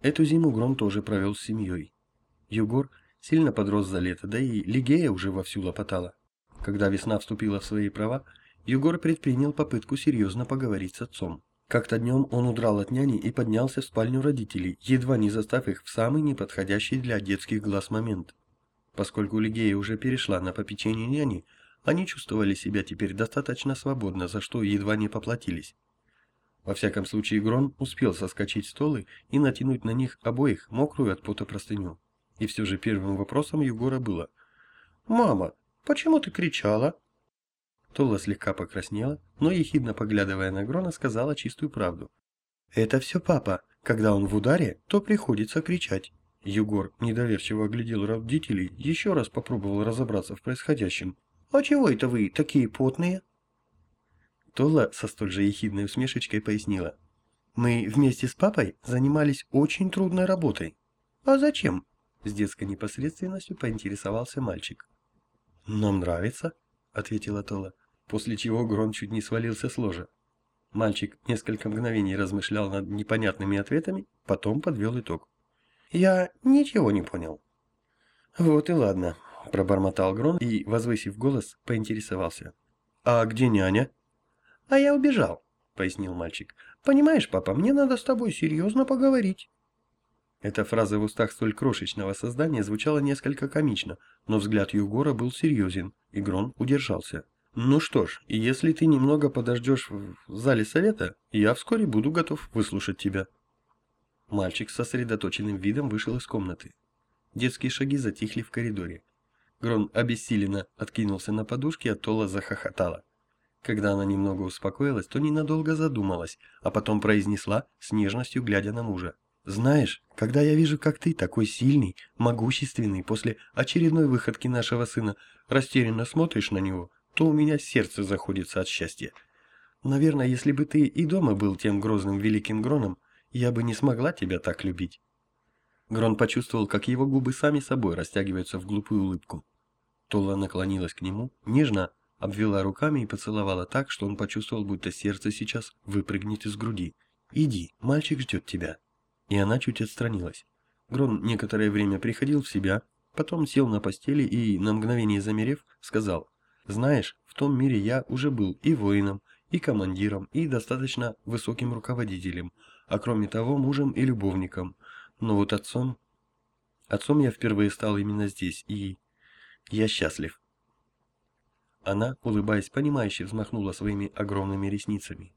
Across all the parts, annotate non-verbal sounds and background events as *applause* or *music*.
Эту зиму Грон тоже провел с семьей. Югор сильно подрос за лето, да и Лигея уже вовсю лопотала. Когда весна вступила в свои права, Югор предпринял попытку серьезно поговорить с отцом. Как-то днем он удрал от няни и поднялся в спальню родителей, едва не застав их в самый неподходящий для детских глаз момент. Поскольку Лигея уже перешла на попечение няни, они чувствовали себя теперь достаточно свободно, за что едва не поплатились. Во всяком случае, Грон успел соскочить с столы и натянуть на них обоих мокрую от пота простыню. И все же первым вопросом Егора было «Мама, почему ты кричала?» Тола слегка покраснела, но, ехидно поглядывая на Грона, сказала чистую правду. «Это все папа. Когда он в ударе, то приходится кричать». Егор недоверчиво оглядел родителей, еще раз попробовал разобраться в происходящем. «А чего это вы такие потные?» Тола со столь же ехидной усмешечкой пояснила. «Мы вместе с папой занимались очень трудной работой». «А зачем?» С детской непосредственностью поинтересовался мальчик. «Нам нравится», — ответила Тола после чего Грон чуть не свалился с ложа. Мальчик несколько мгновений размышлял над непонятными ответами, потом подвел итог. «Я ничего не понял». «Вот и ладно», – пробормотал Грон и, возвысив голос, поинтересовался. «А где няня?» «А я убежал», – пояснил мальчик. «Понимаешь, папа, мне надо с тобой серьезно поговорить». Эта фраза в устах столь крошечного создания звучала несколько комично, но взгляд Югора был серьезен, и Грон удержался. Ну что ж, если ты немного подождешь в зале совета, я вскоре буду готов выслушать тебя. Мальчик с сосредоточенным видом вышел из комнаты. Детские шаги затихли в коридоре. Грон обессиленно откинулся на подушке, а Тола захохотала. Когда она немного успокоилась, то ненадолго задумалась, а потом произнесла, с нежностью глядя на мужа. «Знаешь, когда я вижу, как ты, такой сильный, могущественный, после очередной выходки нашего сына, растерянно смотришь на него, то у меня сердце заходится от счастья. Наверное, если бы ты и дома был тем грозным великим Гроном, я бы не смогла тебя так любить. Грон почувствовал, как его губы сами собой растягиваются в глупую улыбку. Тола наклонилась к нему, нежно обвела руками и поцеловала так, что он почувствовал, будто сердце сейчас выпрыгнет из груди. «Иди, мальчик ждет тебя». И она чуть отстранилась. Грон некоторое время приходил в себя, потом сел на постели и, на мгновение замерев, сказал знаешь, в том мире я уже был и воином, и командиром, и достаточно высоким руководителем, а кроме того мужем и любовником. Но вот отцом... Отцом я впервые стал именно здесь, и... Я счастлив. Она, улыбаясь понимающе, взмахнула своими огромными ресницами.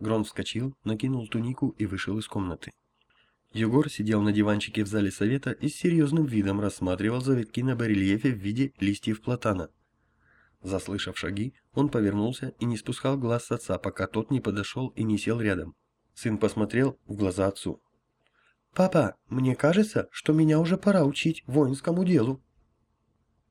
Грон вскочил, накинул тунику и вышел из комнаты. Егор сидел на диванчике в зале совета и с серьезным видом рассматривал завитки на барельефе в виде листьев платана. Заслышав шаги, он повернулся и не спускал глаз с отца, пока тот не подошел и не сел рядом. Сын посмотрел в глаза отцу. «Папа, мне кажется, что меня уже пора учить воинскому делу».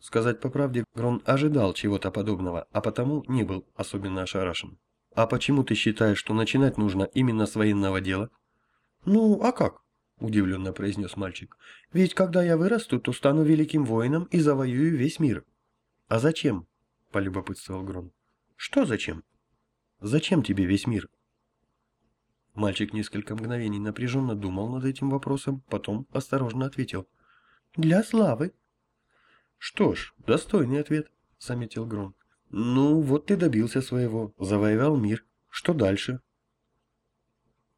Сказать по правде, Грон ожидал чего-то подобного, а потому не был особенно ошарашен. «А почему ты считаешь, что начинать нужно именно с военного дела?» «Ну, а как?» – удивленно произнес мальчик. «Ведь когда я вырасту, то стану великим воином и завоюю весь мир». «А зачем?» — полюбопытствовал Грон. «Что зачем? Зачем тебе весь мир?» Мальчик несколько мгновений напряженно думал над этим вопросом, потом осторожно ответил. «Для славы». «Что ж, достойный ответ», — заметил Грон. «Ну, вот ты добился своего, завоевал мир. Что дальше?»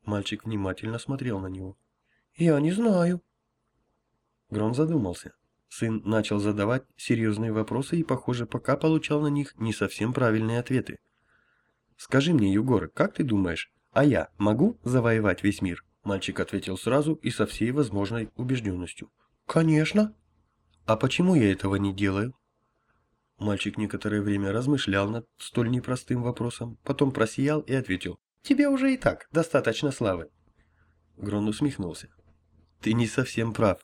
Мальчик внимательно смотрел на него. «Я не знаю». Грон задумался. Сын начал задавать серьезные вопросы и, похоже, пока получал на них не совсем правильные ответы. «Скажи мне, Югор, как ты думаешь, а я могу завоевать весь мир?» Мальчик ответил сразу и со всей возможной убежденностью. «Конечно». «А почему я этого не делаю?» Мальчик некоторое время размышлял над столь непростым вопросом, потом просиял и ответил. «Тебе уже и так достаточно славы». Грон усмехнулся. «Ты не совсем прав.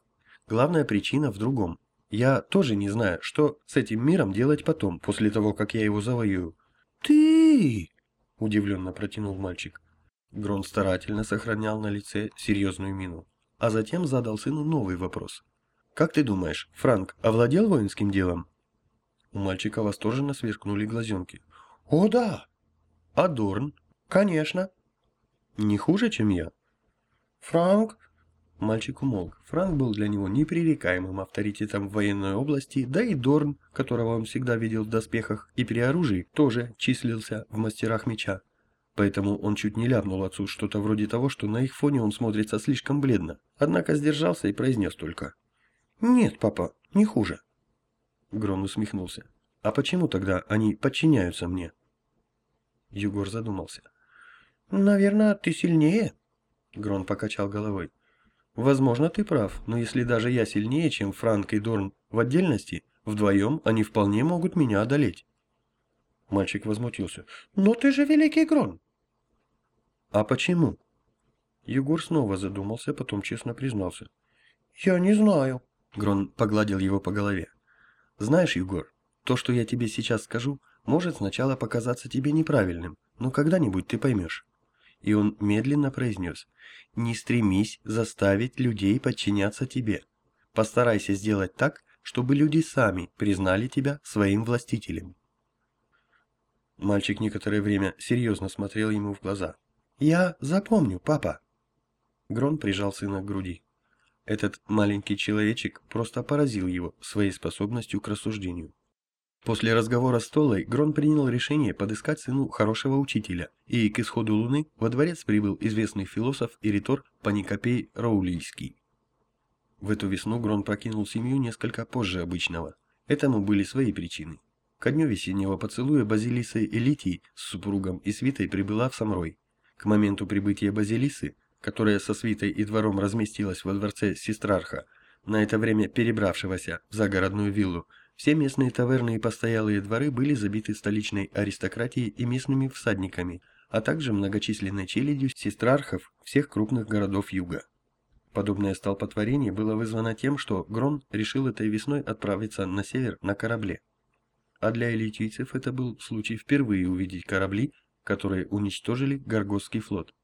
Главная причина в другом. Я тоже не знаю, что с этим миром делать потом, после того, как я его завоюю. «Ты!» – удивленно протянул мальчик. Грон старательно сохранял на лице серьезную мину, а затем задал сыну новый вопрос. «Как ты думаешь, Франк овладел воинским делом?» У мальчика восторженно сверкнули глазенки. «О, да!» «А Дорн?» «Конечно!» «Не хуже, чем я?» «Франк Мальчик умолк. Франк был для него непререкаемым авторитетом в военной области, да и Дорн, которого он всегда видел в доспехах и при оружии, тоже числился в мастерах меча. Поэтому он чуть не ляпнул отцу что-то вроде того, что на их фоне он смотрится слишком бледно. Однако сдержался и произнес только. «Нет, папа, не хуже». Грон усмехнулся. «А почему тогда они подчиняются мне?» Егор задумался. «Наверное, ты сильнее?» Грон покачал головой. Возможно, ты прав, но если даже я сильнее, чем Франк и Дорн в отдельности, вдвоем они вполне могут меня одолеть. Мальчик возмутился. Но ты же великий Грон. А почему? Егор снова задумался, потом честно признался. Я не знаю. Грон погладил его по голове. Знаешь, Егор, то, что я тебе сейчас скажу, может сначала показаться тебе неправильным, но когда-нибудь ты поймешь. И он медленно произнес. Не стремись заставить людей подчиняться тебе. Постарайся сделать так, чтобы люди сами признали тебя своим властителем. Мальчик некоторое время серьезно смотрел ему в глаза. «Я запомню, папа!» Грон прижал сына к груди. Этот маленький человечек просто поразил его своей способностью к рассуждению. После разговора с Толой Грон принял решение подыскать сыну хорошего учителя, и к исходу Луны во дворец прибыл известный философ и ритор Паникопей Роулийский. В эту весну Грон прокинул семью несколько позже обычного. Этому были свои причины. Ко дню весеннего поцелуя Базилиса Элитий с супругом и свитой прибыла в Самрой. К моменту прибытия Базилисы, которая со свитой и двором разместилась во дворце Сестрарха, на это время перебравшегося в загородную виллу, все местные таверны и постоялые дворы были забиты столичной аристократией и местными всадниками, а также многочисленной челядью сестрархов всех крупных городов юга. Подобное столпотворение было вызвано тем, что Грон решил этой весной отправиться на север на корабле. А для элитийцев это был случай впервые увидеть корабли, которые уничтожили Гаргосский флот.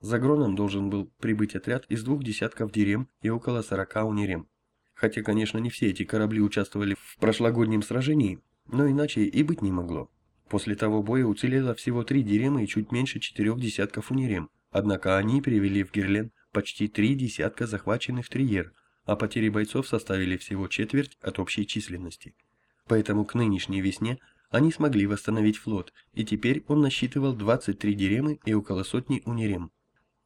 За Гроном должен был прибыть отряд из двух десятков дирем и около сорока унирем. Хотя, конечно, не все эти корабли участвовали в прошлогоднем сражении, но иначе и быть не могло. После того боя уцелело всего три диремы и чуть меньше четырех десятков унирем, однако они привели в Герлен почти три десятка захваченных триер, а потери бойцов составили всего четверть от общей численности. Поэтому к нынешней весне они смогли восстановить флот, и теперь он насчитывал 23 диремы и около сотни унирем.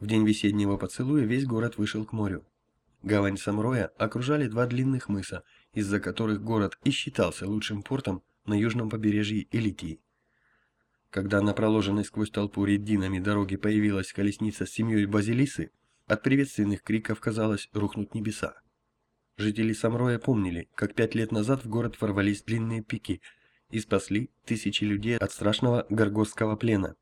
В день весеннего поцелуя весь город вышел к морю. Гавань Самроя окружали два длинных мыса, из-за которых город и считался лучшим портом на южном побережье Элитии. Когда на проложенной сквозь толпу реддинами дороге появилась колесница с семьей Базилисы, от приветственных криков, казалось, рухнут небеса. Жители Самроя помнили, как пять лет назад в город ворвались длинные пики и спасли тысячи людей от страшного горгостского плена.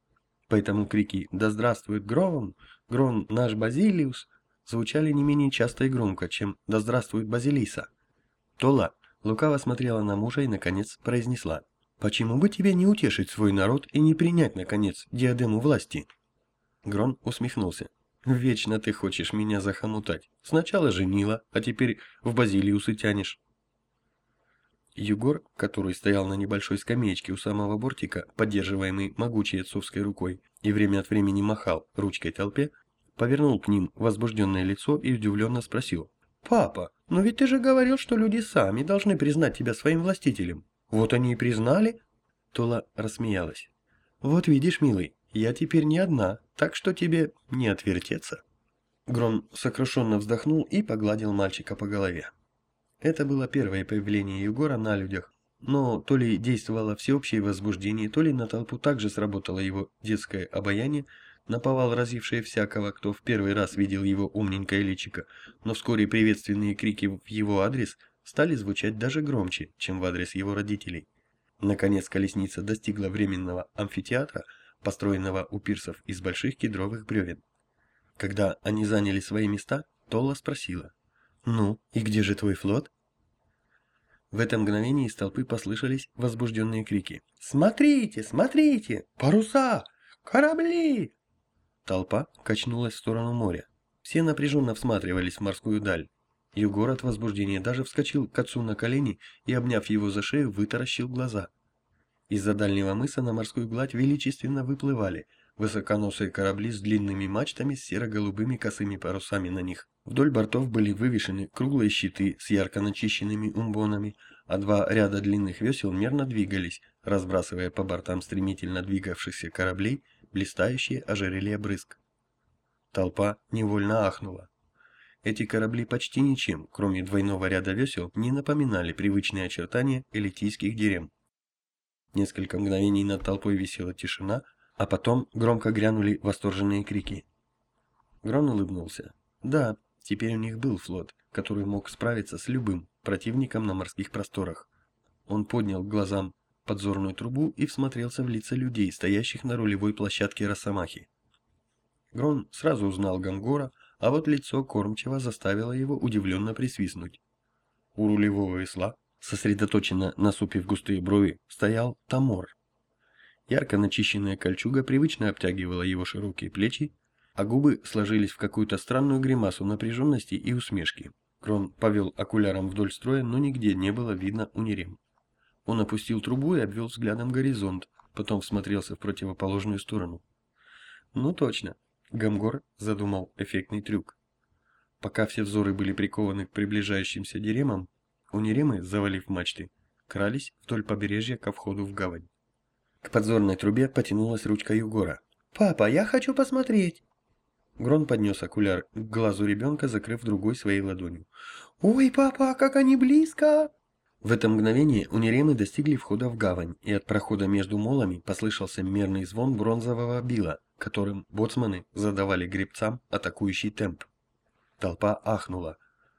Поэтому крики «Да здравствует Грон! Грон наш Базилиус!» звучали не менее часто и громко, чем «Да здравствует Базилиса!». Тола лукаво смотрела на мужа и, наконец, произнесла «Почему бы тебе не утешить свой народ и не принять, наконец, диадему власти?» Грон усмехнулся. «Вечно ты хочешь меня захомутать. Сначала женила, а теперь в Базилиусы тянешь». Югор, который стоял на небольшой скамеечке у самого бортика, поддерживаемый могучей отцовской рукой, и время от времени махал ручкой толпе, повернул к ним возбужденное лицо и удивленно спросил. «Папа, но ведь ты же говорил, что люди сами должны признать тебя своим властителем. Вот они и признали?» Тола рассмеялась. «Вот видишь, милый, я теперь не одна, так что тебе не отвертеться». Грон сокрушенно вздохнул и погладил мальчика по голове. Это было первое появление Егора на людях, но то ли действовало всеобщее возбуждение, то ли на толпу также сработало его детское обаяние, наповал разившее всякого, кто в первый раз видел его умненькое личико, но вскоре приветственные крики в его адрес стали звучать даже громче, чем в адрес его родителей. Наконец колесница достигла временного амфитеатра, построенного у пирсов из больших кедровых бревен. Когда они заняли свои места, Толла спросила, «Ну, и где же твой флот?» В это мгновение из толпы послышались возбужденные крики. «Смотрите, смотрите! Паруса! Корабли! Толпа качнулась в сторону моря. Все напряженно всматривались в морскую даль. Егор от возбуждения даже вскочил к отцу на колени и, обняв его за шею, вытаращил глаза. Из-за дальнего мыса на морскую гладь величественно выплывали Высоконосые корабли с длинными мачтами с серо-голубыми косыми парусами на них. Вдоль бортов были вывешены круглые щиты с ярко начищенными умбонами, а два ряда длинных весел мерно двигались, разбрасывая по бортам стремительно двигавшихся кораблей блистающие ожерелья брызг. Толпа невольно ахнула. Эти корабли почти ничем, кроме двойного ряда весел, не напоминали привычные очертания элитийских дерем. Несколько мгновений над толпой висела тишина, а потом громко грянули восторженные крики. Грон улыбнулся. Да, теперь у них был флот, который мог справиться с любым противником на морских просторах. Он поднял к глазам подзорную трубу и всмотрелся в лица людей, стоящих на рулевой площадке Росомахи. Грон сразу узнал Гамгора, а вот лицо кормчего заставило его удивленно присвистнуть. У рулевого весла, сосредоточенно насупив густые брови, стоял Тамор. Ярко начищенная кольчуга привычно обтягивала его широкие плечи, а губы сложились в какую-то странную гримасу напряженности и усмешки. Крон повел окуляром вдоль строя, но нигде не было видно унирем. Он опустил трубу и обвел взглядом горизонт, потом всмотрелся в противоположную сторону. Ну точно, Гамгор задумал эффектный трюк. Пока все взоры были прикованы к приближающимся деремам, униремы, завалив мачты, крались вдоль побережья ко входу в гавань. К подзорной трубе потянулась ручка Югора. «Папа, я хочу посмотреть!» Грон поднес окуляр к глазу ребенка, закрыв другой своей ладонью. «Ой, папа, как они близко!» В это мгновение униремы достигли входа в гавань, и от прохода между молами послышался мерный звон бронзового била, которым боцманы задавали гребцам атакующий темп. Толпа ахнула.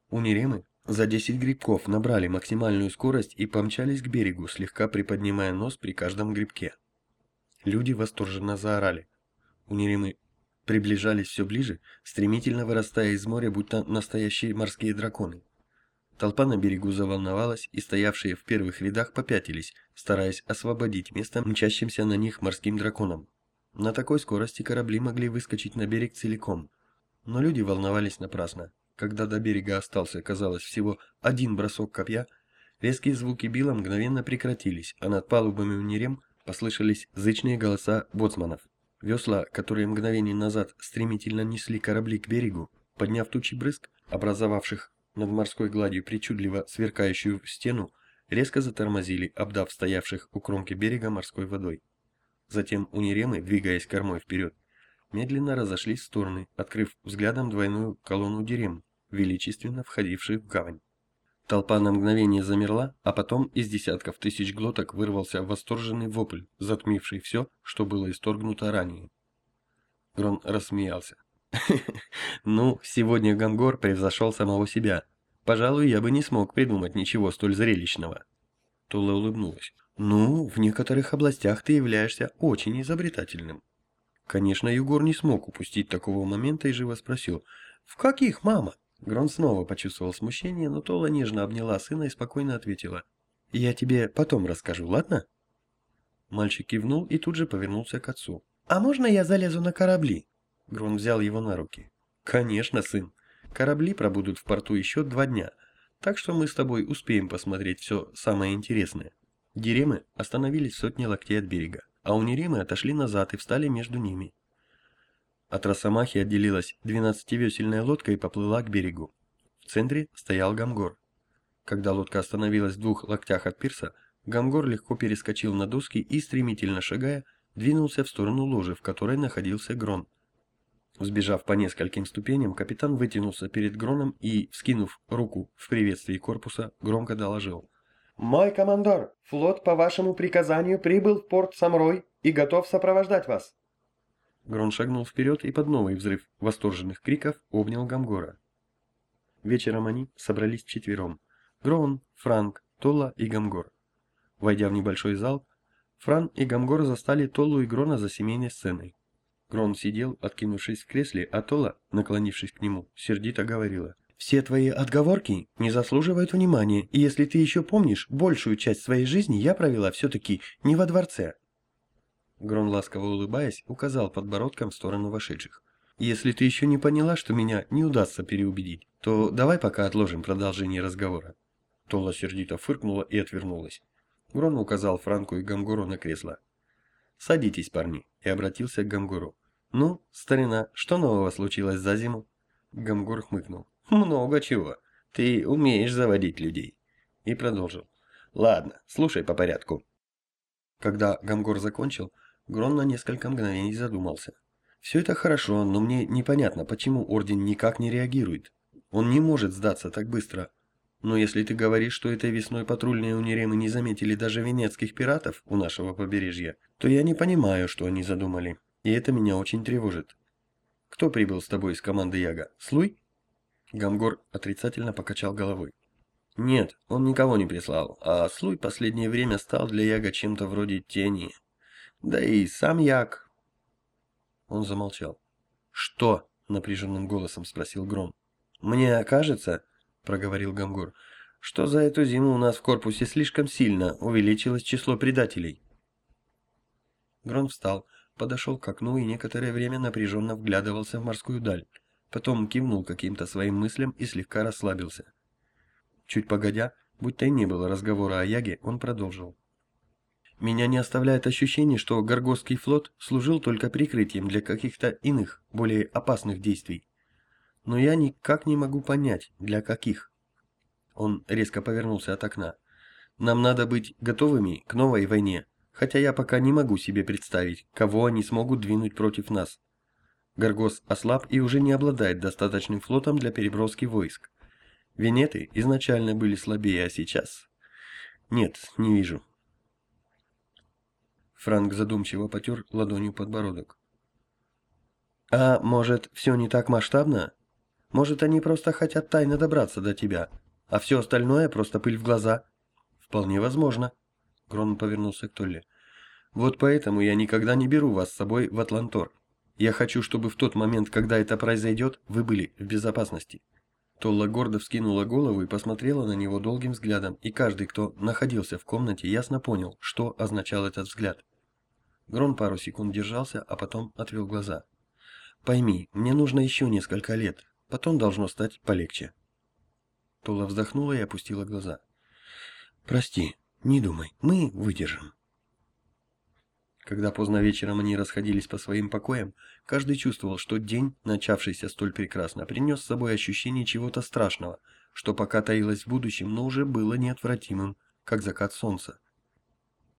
Униремы за 10 грибков набрали максимальную скорость и помчались к берегу, слегка приподнимая нос при каждом грибке. Люди восторженно заорали. Униримы приближались все ближе, стремительно вырастая из моря, будто настоящие морские драконы. Толпа на берегу заволновалась, и стоявшие в первых рядах попятились, стараясь освободить место мчащимся на них морским драконам. На такой скорости корабли могли выскочить на берег целиком. Но люди волновались напрасно. Когда до берега остался, казалось, всего один бросок копья, резкие звуки била мгновенно прекратились, а над палубами унирем послышались зычные голоса боцманов. Весла, которые мгновение назад стремительно несли корабли к берегу, подняв тучи брызг, образовавших над морской гладью причудливо сверкающую стену, резко затормозили, обдав стоявших у кромки берега морской водой. Затем униремы, двигаясь кормой вперед, медленно разошлись в стороны, открыв взглядом двойную колонну дерем, величественно входивших в гавань. Толпа на мгновение замерла, а потом из десятков тысяч глоток вырвался восторженный вопль, затмивший все, что было исторгнуто ранее. Грон рассмеялся. *laughs* «Ну, сегодня Гангор превзошел самого себя. Пожалуй, я бы не смог придумать ничего столь зрелищного». Тула улыбнулась. «Ну, в некоторых областях ты являешься очень изобретательным». Конечно, Югор не смог упустить такого момента и живо спросил. «В каких, мама?» Грон снова почувствовал смущение, но Тола нежно обняла сына и спокойно ответила. «Я тебе потом расскажу, ладно?» Мальчик кивнул и тут же повернулся к отцу. «А можно я залезу на корабли?» Грон взял его на руки. «Конечно, сын. Корабли пробудут в порту еще два дня, так что мы с тобой успеем посмотреть все самое интересное». Деремы остановились сотни локтей от берега, а униремы отошли назад и встали между ними. От Росомахи отделилась двенадцативесельная лодка и поплыла к берегу. В центре стоял Гамгор. Когда лодка остановилась в двух локтях от пирса, Гамгор легко перескочил на доски и, стремительно шагая, двинулся в сторону ложи, в которой находился Грон. Взбежав по нескольким ступеням, капитан вытянулся перед Гроном и, вскинув руку в приветствии корпуса, громко доложил. «Мой командор, флот по вашему приказанию прибыл в порт Самрой и готов сопровождать вас». Грон шагнул вперед и под новый взрыв восторженных криков обнял Гамгора. Вечером они собрались вчетвером. Грон, Франк, Тола и Гамгор. Войдя в небольшой зал, Фран и Гамгор застали Толу и Грона за семейной сценой. Грон сидел, откинувшись в кресле, а Тола, наклонившись к нему, сердито говорила. «Все твои отговорки не заслуживают внимания, и если ты еще помнишь, большую часть своей жизни я провела все-таки не во дворце, Грон, ласково улыбаясь, указал подбородком в сторону вошедших. «Если ты еще не поняла, что меня не удастся переубедить, то давай пока отложим продолжение разговора». Тола сердито фыркнула и отвернулась. Грон указал Франку и Гамгору на кресло. «Садитесь, парни», и обратился к Гамгуру. «Ну, старина, что нового случилось за зиму?» Гамгур хмыкнул. «Много чего. Ты умеешь заводить людей». И продолжил. «Ладно, слушай по порядку». Когда Гамгур закончил, Грон на несколько мгновений задумался. «Все это хорошо, но мне непонятно, почему Орден никак не реагирует. Он не может сдаться так быстро. Но если ты говоришь, что этой весной патрульные униремы не заметили даже венецких пиратов у нашего побережья, то я не понимаю, что они задумали. И это меня очень тревожит. Кто прибыл с тобой из команды Яга? Слуй? Гамгор отрицательно покачал головой. Нет, он никого не прислал, а Слуй последнее время стал для Яга чем-то вроде тени. Да и сам Яг. Он замолчал. Что? напряженным голосом спросил Гром. Мне кажется, — проговорил Гамгур, — что за эту зиму у нас в корпусе слишком сильно увеличилось число предателей. Грон встал, подошел к окну и некоторое время напряженно вглядывался в морскую даль, потом кивнул каким-то своим мыслям и слегка расслабился. Чуть погодя, будто и не было разговора о Яге, он продолжил. Меня не оставляет ощущение, что Горгосский флот служил только прикрытием для каких-то иных, более опасных действий но я никак не могу понять, для каких. Он резко повернулся от окна. Нам надо быть готовыми к новой войне, хотя я пока не могу себе представить, кого они смогут двинуть против нас. Гаргос ослаб и уже не обладает достаточным флотом для переброски войск. Венеты изначально были слабее, а сейчас... Нет, не вижу. Франк задумчиво потер ладонью подбородок. «А может, все не так масштабно?» Может, они просто хотят тайно добраться до тебя, а все остальное просто пыль в глаза? Вполне возможно. Грон повернулся к Толле. Вот поэтому я никогда не беру вас с собой в Атлантор. Я хочу, чтобы в тот момент, когда это произойдет, вы были в безопасности. Толла гордо вскинула голову и посмотрела на него долгим взглядом, и каждый, кто находился в комнате, ясно понял, что означал этот взгляд. Грон пару секунд держался, а потом отвел глаза. «Пойми, мне нужно еще несколько лет, Потом должно стать полегче. Тула вздохнула и опустила глаза. «Прости, не думай, мы выдержим». Когда поздно вечером они расходились по своим покоям, каждый чувствовал, что день, начавшийся столь прекрасно, принес с собой ощущение чего-то страшного, что пока таилось в будущем, но уже было неотвратимым, как закат солнца.